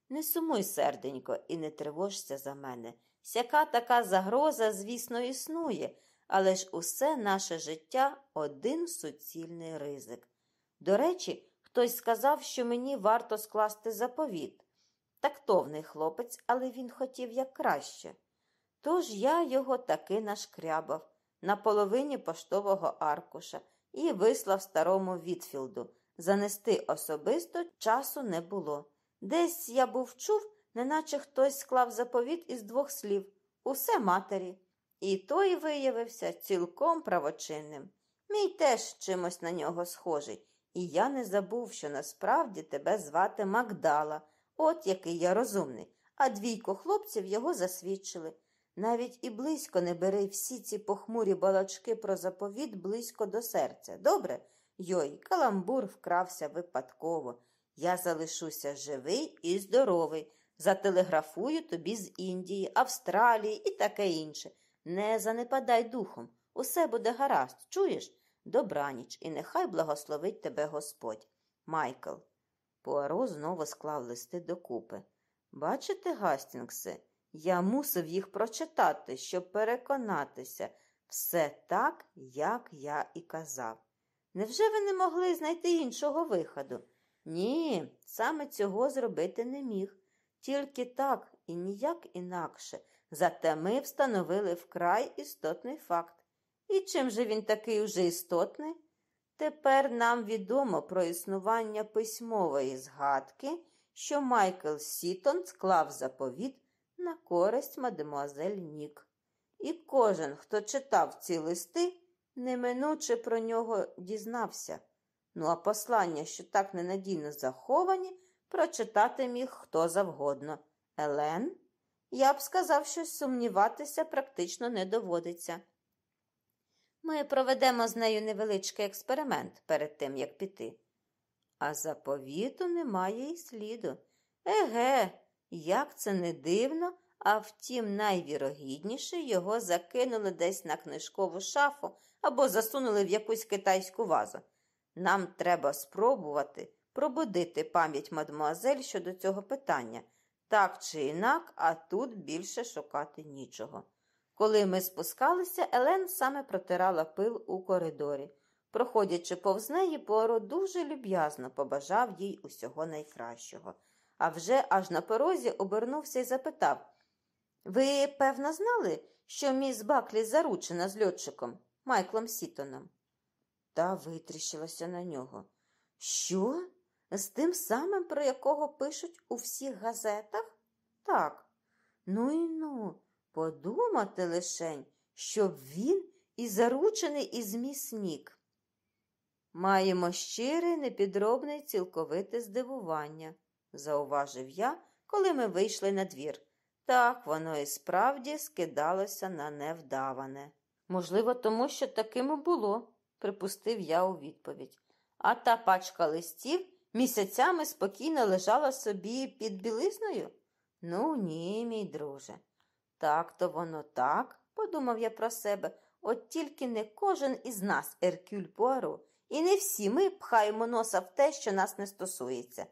Не сумуй, серденько, і не тривожся за мене. Сяка така загроза, звісно, існує, але ж усе наше життя один суцільний ризик. До речі, хтось сказав, що мені варто скласти заповіт. Тактовний хлопець, але він хотів як краще. Тож я його таки нашкрябав на половині поштового аркуша і вислав старому Вітфілду. Занести особисто часу не було. Десь я був чув, неначе хтось склав заповіт із двох слів усе матері. І той виявився цілком правочинним. Мій теж чимось на нього схожий, і я не забув, що насправді тебе звати Магдала, от який я розумний, а двійко хлопців його засвідчили. Навіть і близько не бери всі ці похмурі балачки про заповіт близько до серця. Добре? Йой, каламбур вкрався випадково. Я залишуся живий і здоровий. Зателеграфую тобі з Індії, Австралії і таке інше. Не занепадай духом. Усе буде гаразд, чуєш? Добраніч, і нехай благословить тебе Господь. Майкл. Пуаро знову склав листи докупи. Бачите, Гастінгсе, я мусив їх прочитати, щоб переконатися. Все так, як я і казав. Невже ви не могли знайти іншого виходу? Ні, саме цього зробити не міг. Тільки так і ніяк інакше. Зате ми встановили вкрай істотний факт. І чим же він такий уже істотний? Тепер нам відомо про існування письмової згадки, що Майкл Сітон склав заповіт на користь мадемуазель Нік. І кожен, хто читав ці листи, неминуче про нього дізнався. Ну, а послання, що так ненадійно заховані, прочитати міг хто завгодно. Елен? Я б сказав, що сумніватися практично не доводиться. Ми проведемо з нею невеличкий експеримент перед тим, як піти. А заповіту немає і сліду. Еге, як це не дивно, а втім, найвірогідніше його закинули десь на книжкову шафу або засунули в якусь китайську вазу. Нам треба спробувати пробудити пам'ять мадмуазель щодо цього питання. Так чи інак, а тут більше шукати нічого. Коли ми спускалися, Елен саме протирала пил у коридорі. Проходячи повз неї, Поро дуже люб'язно побажав їй усього найкращого. А вже аж на порозі обернувся і запитав Ви, певно, знали, що міс Баклі заручена з льотчиком Майклом Сітоном? Та витріщилася на нього. Що? З тим самим, про якого пишуть у всіх газетах? Так. Ну і ну, подумати лишень, щоб він і заручений із міс Мік. Маємо щире, непідробне цілковите здивування, зауважив я, коли ми вийшли на двір. Так воно і справді скидалося на невдаване. Можливо, тому що таким і було, припустив я у відповідь. А та пачка листів місяцями спокійно лежала собі під білизною? Ну, ні, мій друже. Так то воно так, подумав я про себе, от тільки не кожен із нас Еркюль Пуаро, і не всі ми пхаємо носа в те, що нас не стосується.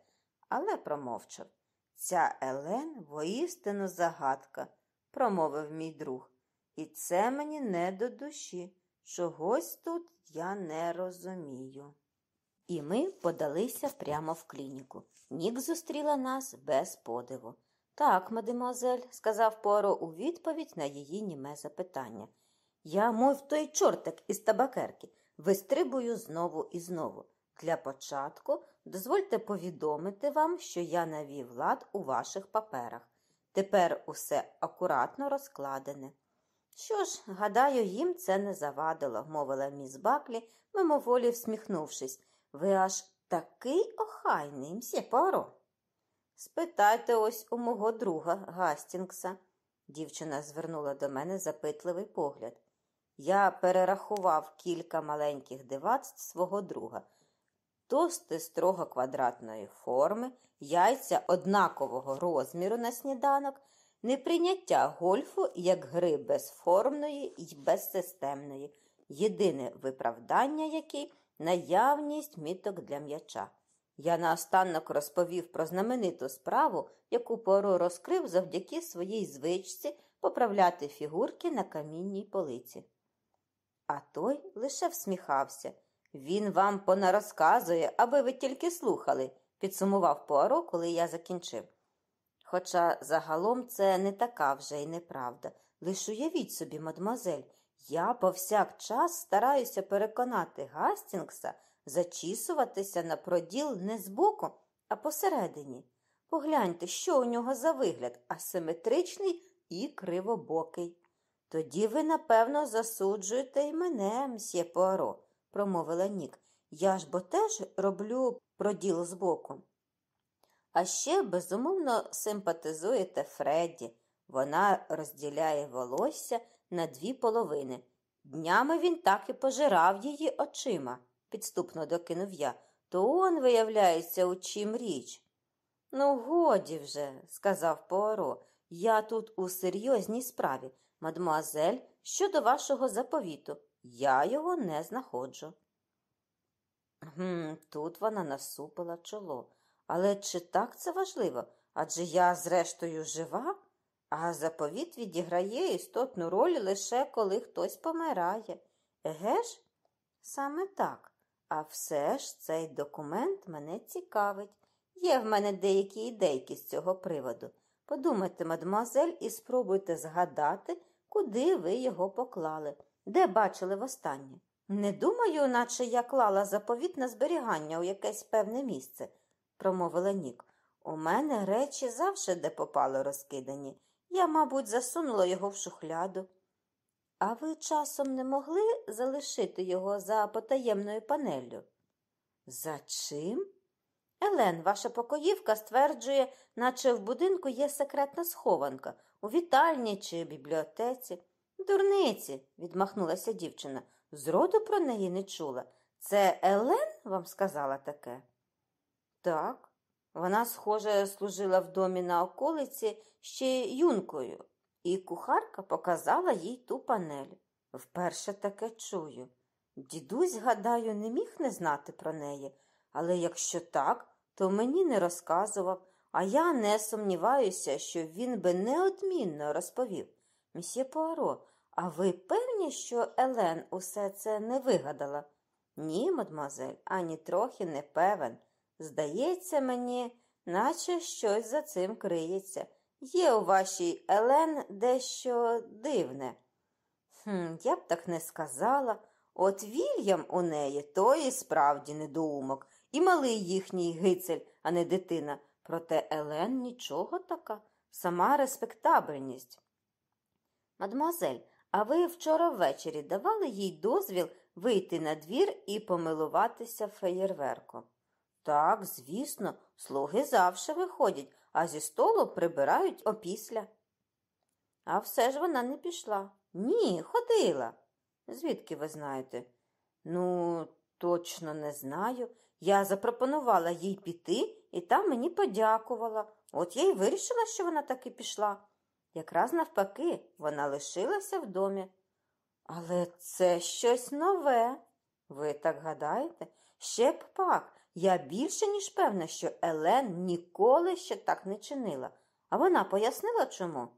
Але промовчав. Ця Елен воістину загадка, промовив мій друг. І це мені не до душі. Чогось тут я не розумію. І ми подалися прямо в клініку. Нік зустріла нас без подиву. Так, мадемуазель, сказав Поро у відповідь на її німе запитання. Я, мов той чортик із табакерки, вистрибую знову і знову. Для початку дозвольте повідомити вам, що я навів лад у ваших паперах. Тепер усе акуратно розкладене. Що ж, гадаю, їм це не завадило, мовила міс Баклі, мимоволі всміхнувшись. Ви аж такий охайний, мсьє Поро. Спитайте ось у мого друга Гастінгса. Дівчина звернула до мене запитливий погляд. Я перерахував кілька маленьких дивацтв свого друга. Тости строго квадратної форми, яйця однакового розміру на сніданок, неприйняття гольфу як гри безформної і безсистемної, єдине виправдання який наявність міток для м'яча. Я наостанок розповів про знамениту справу, яку Поро розкрив завдяки своїй звичці поправляти фігурки на камінній полиці. А той лише всміхався. Він вам понарозказує, аби ви тільки слухали, підсумував Пуаро, коли я закінчив. Хоча загалом це не така вже й неправда. Лиш уявіть собі, мадмозель, я повсякчас стараюся переконати Гастінгса зачісуватися на проділ не збоку, а посередині. Погляньте, що у нього за вигляд асиметричний і кривобокий. Тоді ви, напевно, засуджуєте і мене, мсьє Пуаро, промовила Нік. Я ж бо теж роблю проділ збоку. А ще, безумовно, симпатизуєте Фредді. Вона розділяє волосся на дві половини. Днями він так і пожирав її очима, підступно докинув я. То он, виявляється, у чим річ. Ну, годі вже, сказав Пуаро, я тут у серйозній справі. Мадмуазель, щодо вашого заповіту, я його не знаходжу. Гм, Тут вона насупила чоло. Але чи так це важливо? Адже я, зрештою, жива, а заповіт відіграє істотну роль лише коли хтось помирає. Еге ж? Саме так. А все ж цей документ мене цікавить. Є в мене деякі ідейки з цього приводу. Подумайте, мадемуазель, і спробуйте згадати, куди ви його поклали, де бачили востаннє. Не думаю, наче я клала заповіт на зберігання у якесь певне місце, промовила Нік. У мене речі завжди де попало розкидані. Я, мабуть, засунула його в шухляду. А ви часом не могли залишити його за потаємною панеллю? За чим? Елен, ваша покоївка стверджує, наче в будинку є секретна схованка у вітальні чи бібліотеці. Дурниці, відмахнулася дівчина. Зроду про неї не чула. Це Елен вам сказала таке? Так, вона, схоже, служила в домі на околиці ще юнкою, і кухарка показала їй ту панель. Вперше таке чую. Дідусь, гадаю, не міг не знати про неї, але якщо так, то мені не розказував, а я не сумніваюся, що він би неодмінно розповів. Мсьє Пуаро, а ви певні, що Елен усе це не вигадала? Ні, мадмазель, ані трохи не певен. Здається мені, наче щось за цим криється. є у вашій Елен дещо дивне. Хм, Я б так не сказала. От Вільям у неї то і справді недоумок, і малий їхній гицель, а не дитина. Проте Елен нічого така, сама респектабельність. Мадмуазель, а ви вчора ввечері давали їй дозвіл вийти на двір і помилуватися феєрверком? Так, звісно, слуги завше виходять, а зі столу прибирають опісля. А все ж вона не пішла. Ні, ходила. Звідки ви знаєте? Ну, точно не знаю. Я запропонувала їй піти, і та мені подякувала. От я й вирішила, що вона таки пішла. Якраз навпаки, вона лишилася в домі. Але це щось нове. Ви так гадаєте? Ще б пак. Я більше ніж певна, що Елен ніколи ще так не чинила. А вона пояснила чому?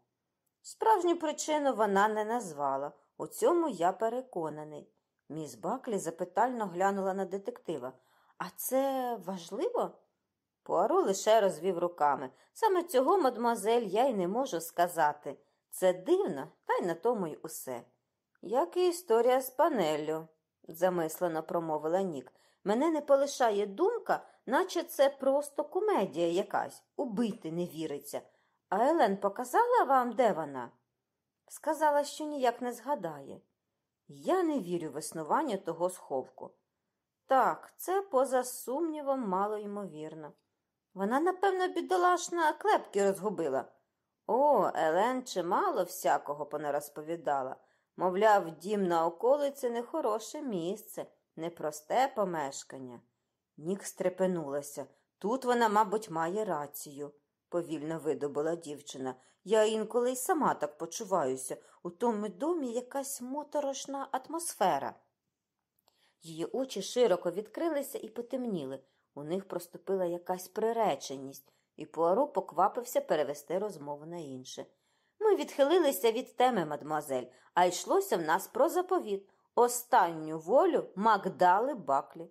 Справжню причину вона не назвала. У цьому я переконаний. Міс Баклі запитально глянула на детектива. А це важливо? Пуаро лише розвів руками. Саме цього, мадмуазель, я й не можу сказати. Це дивно, та й на тому й усе. Як і історія з панеллю, замислено промовила Нік. Мене не полишає думка, наче це просто комедія якась, убити не віриться. А Елен показала вам, де вона? Сказала, що ніяк не згадає. Я не вірю в існування того сховку. Так, це поза сумнівом мало ймовірно. Вона, напевно, бідолашна клепки розгубила. О, Елен чимало всякого понарозповідала. Мовляв, дім на околиці нехороше місце, непросте помешкання. Нік стрепенулася. Тут вона, мабуть, має рацію, повільно видобула дівчина. Я інколи й сама так почуваюся. У тому домі якась моторошна атмосфера. Її очі широко відкрилися і потемніли. У них проступила якась приреченість, і Пуаро поквапився перевести розмову на інше. Ми відхилилися від теми, мадмуазель, а йшлося в нас про заповіт. Останню волю Магдали Баклі.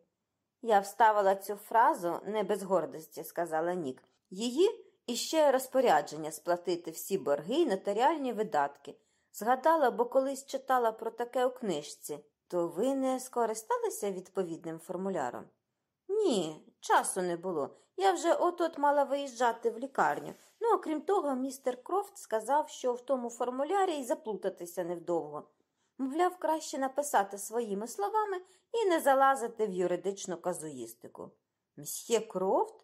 Я вставила цю фразу не без гордості, сказала Нік. Її і ще розпорядження сплатити всі борги й нотаріальні видатки. Згадала, бо колись читала про таке у книжці. То ви не скористалися відповідним формуляром? Ні, часу не було. Я вже от-от мала виїжджати в лікарню. Ну, окрім того, містер Крофт сказав, що в тому формулярі й заплутатися невдовго. Мовляв, краще написати своїми словами і не залазити в юридичну казуїстику. Мсьє Крофт?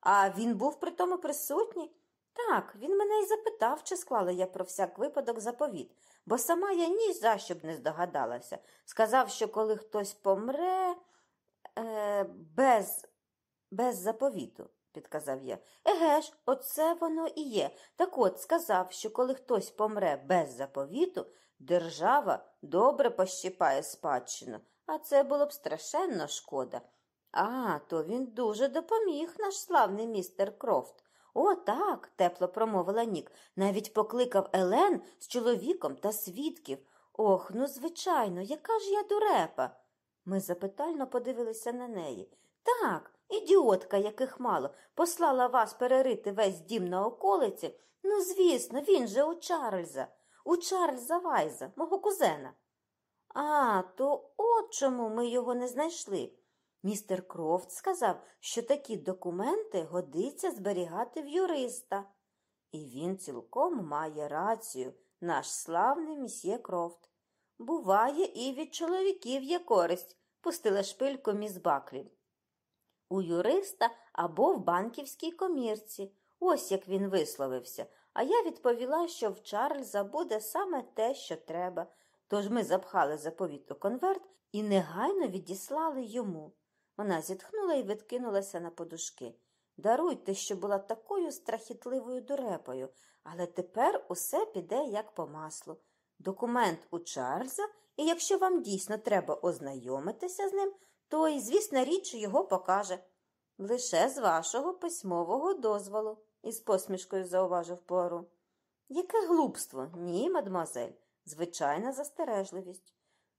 А він був при тому присутній? Так, він мене й запитав, чи склала я про всяк випадок заповіт, бо сама я ні за що б не здогадалася. Сказав, що коли хтось помре е, без, без заповіту, підказав я. Еге ж, оце воно і є. Так от сказав, що коли хтось помре без заповіту, держава добре пощипає спадщину, а це було б страшенно шкода. А, то він дуже допоміг, наш славний містер Крофт. О, так, тепло промовила Нік. Навіть покликав Елен з чоловіком та свідків. Ох, ну, звичайно, яка ж я дурепа. Ми запитально подивилися на неї. Так, ідіотка, яких мало, послала вас перерити весь дім на околиці. Ну, звісно, він же у Чарльза, у Чарльза Вайза, мого кузена. А, то от чому ми його не знайшли. Містер Крофт сказав, що такі документи годиться зберігати в юриста. І він цілком має рацію, наш славний місьє Крофт. Буває, і від чоловіків є користь, пустила шпильку міс Баклі. У юриста або в банківській комірці. Ось як він висловився. А я відповіла, що в Чарльза буде саме те, що треба. Тож ми запхали заповіт у конверт і негайно відіслали йому. Вона зітхнула і відкинулася на подушки. Даруйте, що була такою страхітливою дурепою, але тепер усе піде як по маслу. Документ у Чарльза, і якщо вам дійсно треба ознайомитися з ним, то й, звісна річ, його покаже. Лише з вашого письмового дозволу, із посмішкою зауважив Пуаро. Яке глупство? Ні, мадемуазель, звичайна застережливість.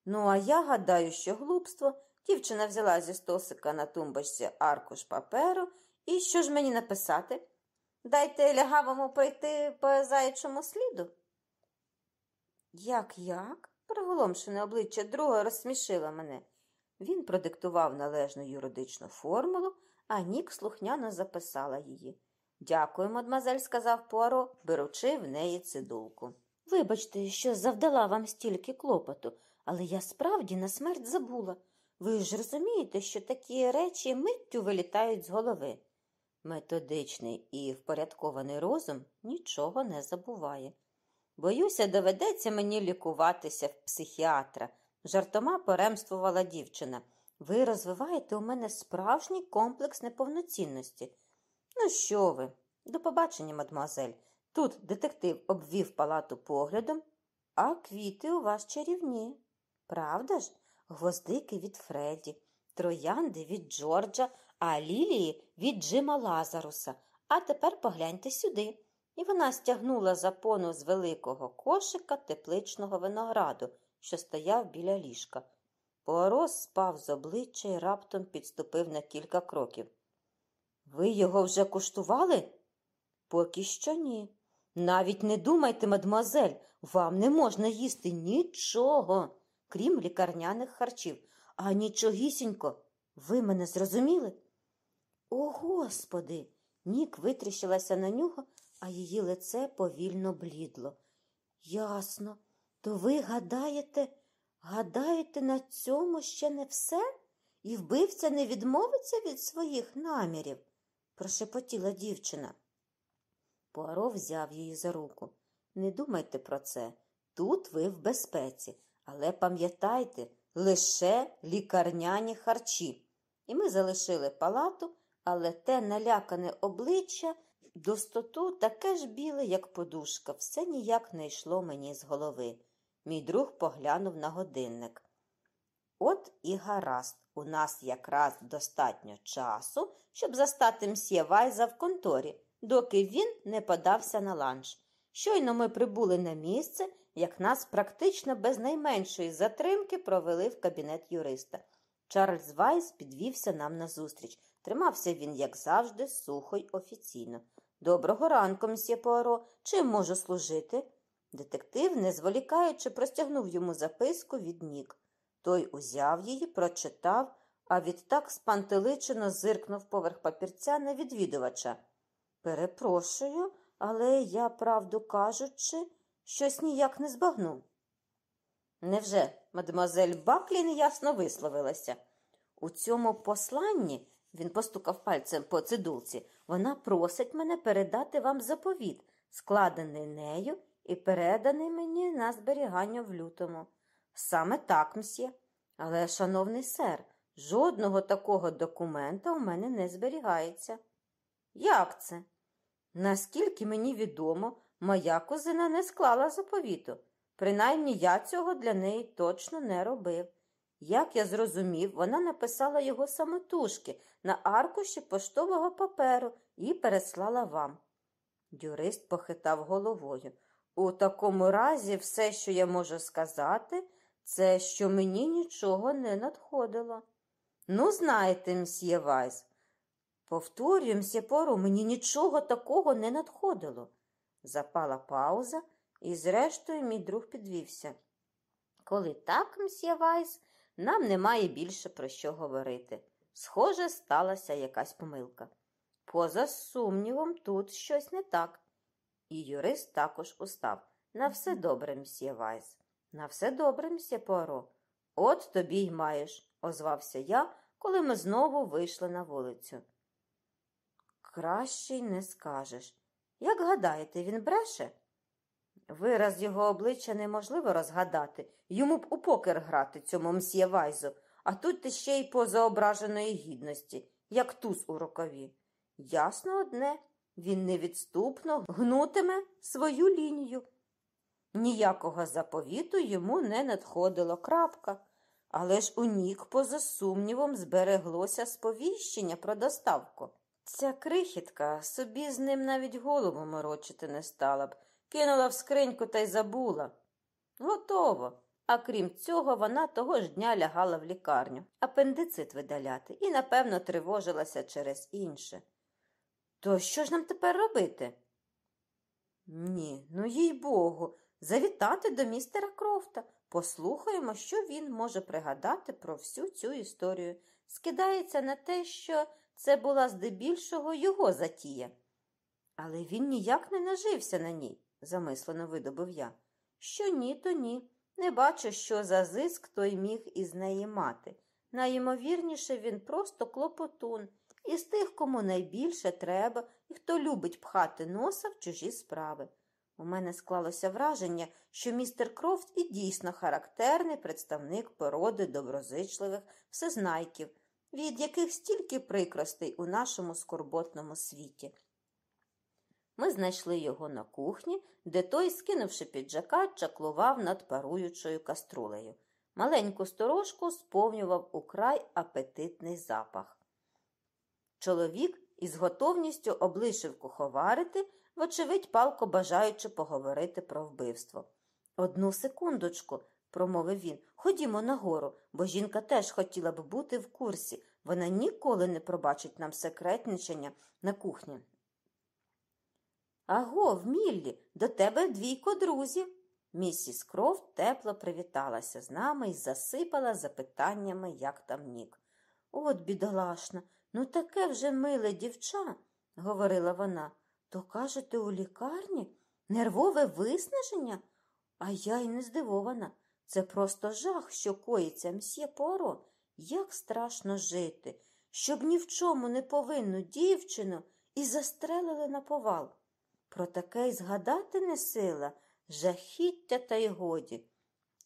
Ну, а я гадаю, що глупство. Дівчина взяла зі стосика на тумбочці аркуш паперу і що ж мені написати? Дайте лягавому пройти по заячому сліду. Як як? Приголомшене обличчя друга розсмішило мене. Він продиктував належну юридичну формулу, а Нік слухняно записала її. Дякую, мадмазель, сказав Пуаро, беручи в неї цидулку. Вибачте, що завдала вам стільки клопоту, але я справді на смерть забула. Ви ж розумієте, що такі речі миттю вилітають з голови. Методичний і впорядкований розум нічого не забуває. Боюся, доведеться мені лікуватися в психіатра, жартома поремствувала дівчина. Ви розвиваєте у мене справжній комплекс неповноцінності. Ну, що ви? До побачення, мадмуазель. Тут детектив обвів палату поглядом, а квіти у вас чарівні. Правда ж? Гвоздики від Фредді, троянди від Джорджа, а лілії від Джима Лазаруса. А тепер погляньте сюди. І вона стягнула запону з великого кошика тепличного винограду, що стояв біля ліжка. Поорос спав з обличчя і раптом підступив на кілька кроків. Ви його вже куштували? Поки що ні. Навіть не думайте, мадмуазель, вам не можна їсти нічого, крім лікарняних харчів. А нічогісінько. Ви мене зрозуміли? О, Господи! Нік витріщилася на нього, а її лице повільно блідло. Ясно. То ви гадаєте, гадаєте, на цьому ще не все? І вбивця не відмовиться від своїх намірів? прошепотіла дівчина. Пуаро взяв її за руку. Не думайте про це. Тут ви в безпеці, але пам'ятайте, лише лікарняні харчі. І ми залишили палату, але те налякане обличчя достоту таке ж біле, як подушка, все ніяк не йшло мені з голови. Мій друг поглянув на годинник. От і гаразд, у нас якраз достатньо часу, щоб застати мсьє Вайза в конторі, доки він не подався на ланч. Щойно ми прибули на місце, як нас практично без найменшої затримки провели в кабінет юриста. Чарльз Вайс підвівся нам назустріч. Тримався він, як завжди, сухо й офіційно. Доброго ранку, мсьє Пуаро. Чим можу служити? Детектив, не зволікаючи, простягнув йому записку від Нік. Той узяв її, прочитав, а відтак спантеличено зиркнув поверх папірця на відвідувача. Перепрошую, але я, правду кажучи, щось ніяк не збагнув. Невже мадемуазель Баклін ясно висловилася? У цьому посланні, він постукав пальцем по цидулці, вона просить мене передати вам заповіт, складений нею і переданий мені на зберігання в лютому. Саме так, мсьє. Але, шановний сер, жодного такого документа у мене не зберігається. Як це? Наскільки мені відомо, моя кузина не склала заповіту. Принаймні я цього для неї точно не робив. Як я зрозумів, вона написала його самотужки на аркуші поштового паперу і переслала вам. Юрист похитав головою. У такому разі, все, що я можу сказати, це що мені нічого не надходило. Ну, знаєте, мсьє Вайс, повторюю, мсьє Пуаро, мені нічого такого не надходило. Запала пауза, і, зрештою, мій друг підвівся. Коли так, мсьє Вайс, нам немає більше про що говорити. Схоже, сталася якась помилка. Поза сумнівом, тут щось не так. І юрист також устав. На все добре, мсьє Вайс. На все добре, мсьє Пуаро. От тобі й маєш, озвався я, коли ми знову вийшли на вулицю. Краще й не скажеш. Як гадаєте, він бреше? Вираз його обличчя неможливо розгадати. Йому б у покер грати цьому мсьє Вайзу, а тут ти ще й поза ображеної гідності, як туз у рукаві. Ясно одне, він невідступно гнутиме свою лінію. Ніякого заповіту йому не надходило крапка, але ж у нік, поза сумнівом, збереглося сповіщення про доставку. Ця крихітка собі з ним навіть голову морочити не стала б, кинула в скриньку та й забула. Готово. А крім цього, вона того ж дня лягала в лікарню, апендицит видаляти, і, напевно, тривожилася через інше. То що ж нам тепер робити? Ні, ну їй богу, завітати до містера Крофта. Послухаємо, що він може пригадати про всю цю історію. Скидається на те, що це була здебільшого його затія. Але він ніяк не нажився на ній, замислено видобив я. Що ні, то ні. Не бачу, що за зиск той міг із неї мати. Найімовірніше, він просто клопотун, із тих, кому найбільше треба і хто любить пхати носа в чужі справи. У мене склалося враження, що містер Крофт і дійсно характерний представник породи доброзичливих всезнайків, від яких стільки прикростей у нашому скорботному світі. Ми знайшли його на кухні, де той, скинувши піджака, чаклував над паруючою каструлею. Маленьку сторожку сповнював украй апетитний запах. Чоловік із готовністю облишив куховарити, вочевидь, палко бажаючи поговорити про вбивство. Одну секундочку, промовив він, ходімо нагору, бо жінка теж хотіла б бути в курсі. Вона ніколи не пробачить нам секретничення на кухні. Аго, в Міллі, до тебе двійко друзів. Місіс Крофт тепло привіталася з нами і засипала запитаннями, як там нік. От, бідолашна, ну таке вже миле дівча, говорила вона. То кажете, у лікарні нервове виснаження? А я й не здивована. Це просто жах, що коїться мсьє Поро. Як страшно жити, щоб ні в чому не повинну дівчину і застрелили на повал. Про таке й згадати не сила, жахіття та й годі.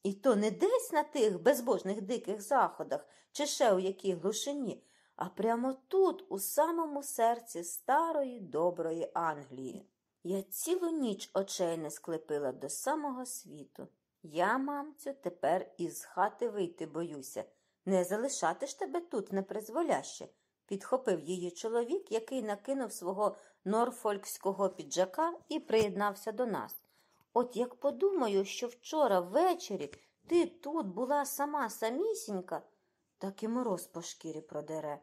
І то не десь на тих безбожних диких заходах, чи ще у якій глушині, а прямо тут, у самому серці старої доброї Англії. Я цілу ніч очей не склепила до самого світу. Я, мамцю, тепер із хати вийти боюся. Не залишати ж тебе тут непризволяще, підхопив її чоловік, який накинув свого норфолькського піджака і приєднався до нас. От як подумаю, що вчора ввечері ти тут була сама самісінька, так і мороз по шкірі продере.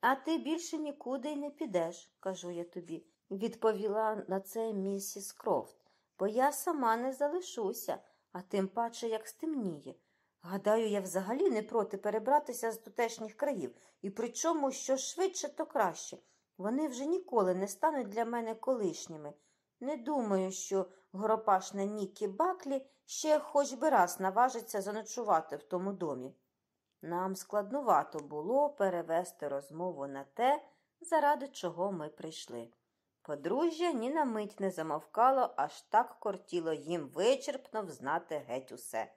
А ти більше нікуди й не підеш, кажу я тобі, відповіла на це місіс Крофт, бо я сама не залишуся, а тим паче як стемніє. Гадаю, я взагалі не проти перебратися з тутешніх країв, і причому що швидше, то краще. Вони вже ніколи не стануть для мене колишніми. Не думаю, що горопашна Нікі Баклі ще хоч би раз наважиться заночувати в тому домі. Нам складнувато було перевести розмову на те, заради чого ми прийшли. Подружжя ні на мить не замовкало, аж так кортіло їм вичерпно взнати геть усе.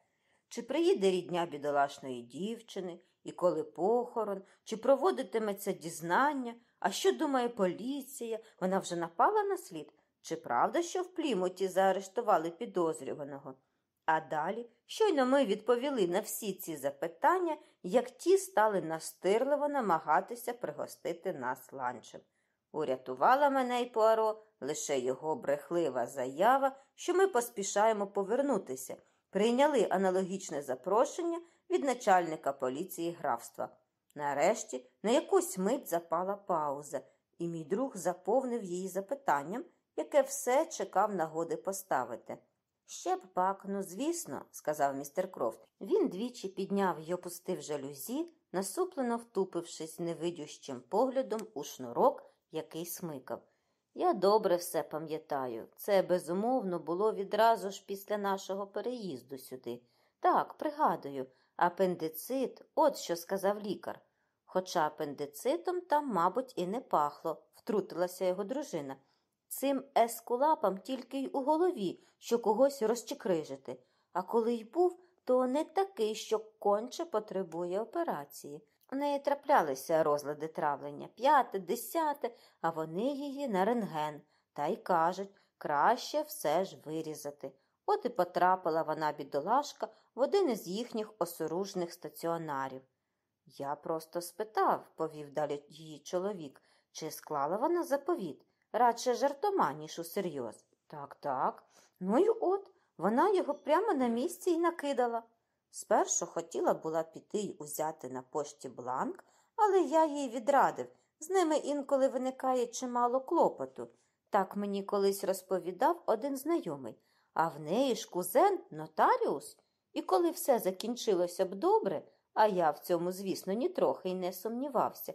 Чи приїде рідня бідолашної дівчини, і коли похорон, чи проводитиметься дізнання, а що думає поліція? Вона вже напала на слід? Чи правда, що в плімуті заарештували підозрюваного? А далі, щойно ми відповіли на всі ці запитання, як ті стали настирливо намагатися пригостити нас ланчем. Урятувала мене й Пуаро лише його брехлива заява, що ми поспішаємо повернутися, прийняли аналогічне запрошення від начальника поліції графства. Нарешті на якусь мить запала пауза, і мій друг заповнив її запитанням, яке все чекав нагоди поставити. Ще б пак, ну звісно, сказав містер Крофт. Він двічі підняв й опустив жалюзі, насуплено втупившись невидющим поглядом у шнурок, який смикав. Я добре все пам'ятаю. Це, безумовно, було відразу ж після нашого переїзду сюди. Так, пригадую, апендицит, от що сказав лікар. Хоча апендицитом там, мабуть, і не пахло, втрутилася його дружина. Цим ескулапам тільки й у голові, що когось розчекрижити, а коли й був, то не такий, що конче потребує операції. У неї траплялися розлади травлення п'яте, десяте, а вони її на рентген, та й кажуть, краще все ж вирізати. От і потрапила вона, бідолашка, в один із їхніх осоружних стаціонарів. Я просто спитав, повів далі її чоловік, чи склала вона заповіт, радше жартома, ніж усерйоз. Так, так. Ну й от, вона його прямо на місці й накидала. Спершу хотіла була піти й узяти на пошті бланк, але я їй відрадив З ними інколи виникає чимало клопоту. Так мені колись розповідав один знайомий. А в неї ж кузен нотаріус. І коли все закінчилося б добре, а я в цьому, звісно, нітрохи й не сумнівався,